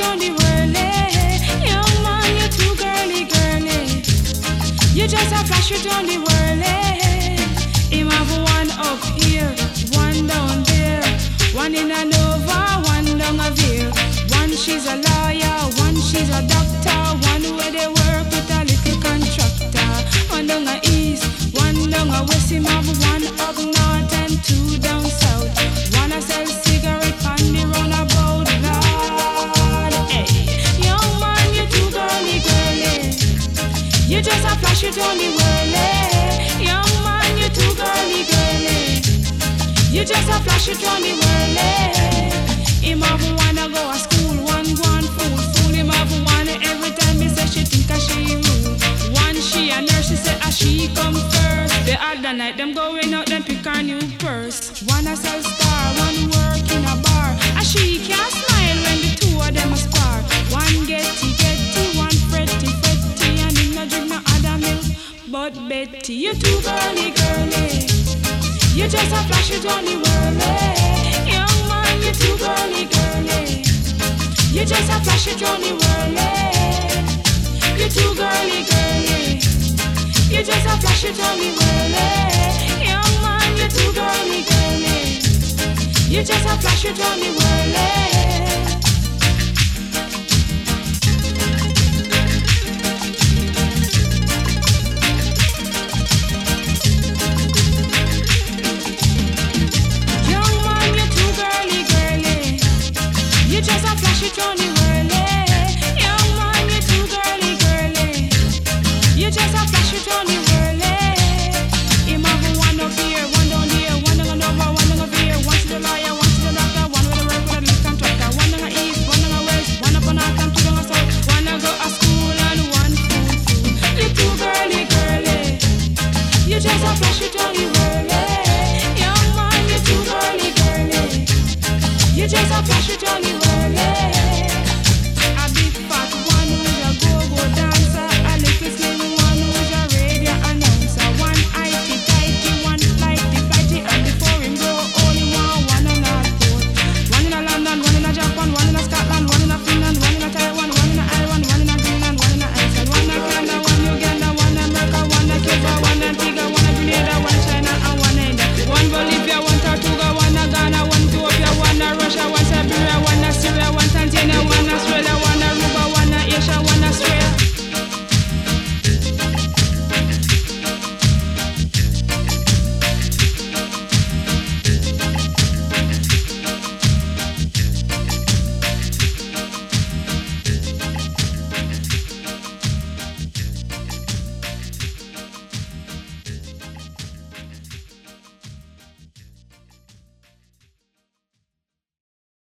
it whirly. Young man, you're too girly, girly. You just a flash on the whirly. Him have one up here, one down there, one in a Nova, one down a Veer. One she's a lawyer, one she's a doctor, one where they work with a little contractor. One down a east, one down a west. Him have one up north flash it on the whirly. Eh? Young man, you too girly, girly. Eh? You just a flash it on the whirly. Eh? Him have wanna go a school, one go on fool, fool. Him have wanna every time me say she think a she rude. One she a nurse, she say a she come first. The other night them going out, them pick a new purse. One a sell But Betty, you too girly girly. You just a flash it on whirly. Young man, you're too girly girly. You just a flash it on the whirly. You too girly girly. You just a flash it on whirly. Young man, you're too girly girly. You just a flash it on whirly. You just a. Young man, you